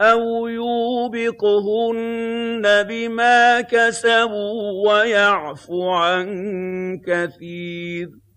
أَوْ يُوبِقْهُنَّ بِمَا كَسَبُوا وَيَعْفُ عَن كَثِيرٍ